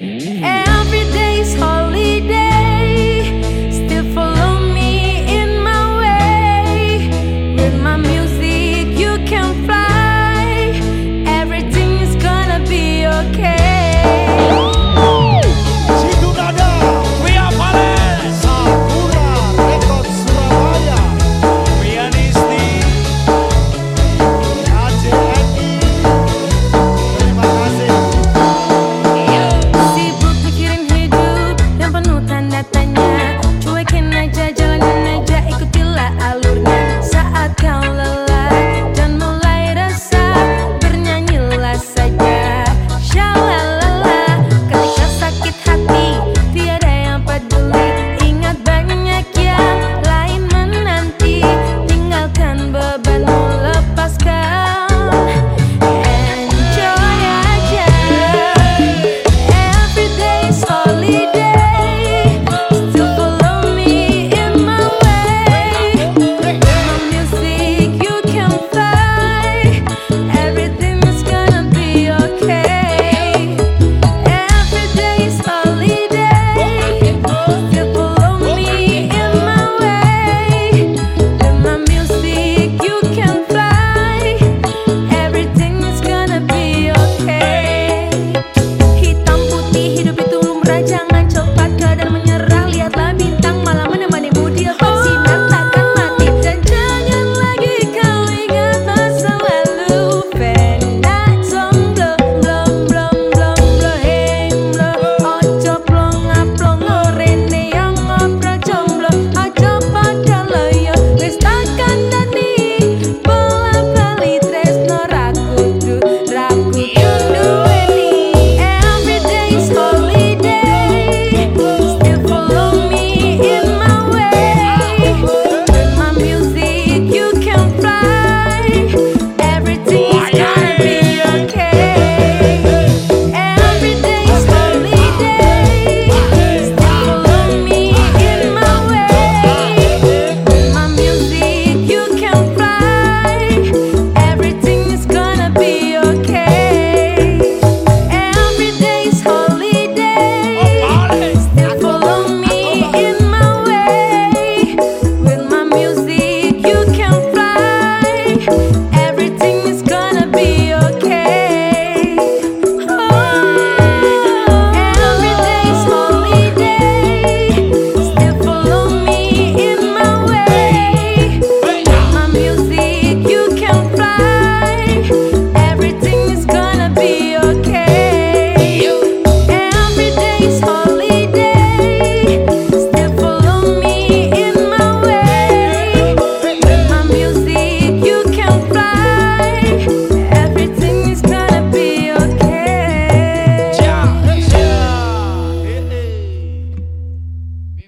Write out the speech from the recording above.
Mm. And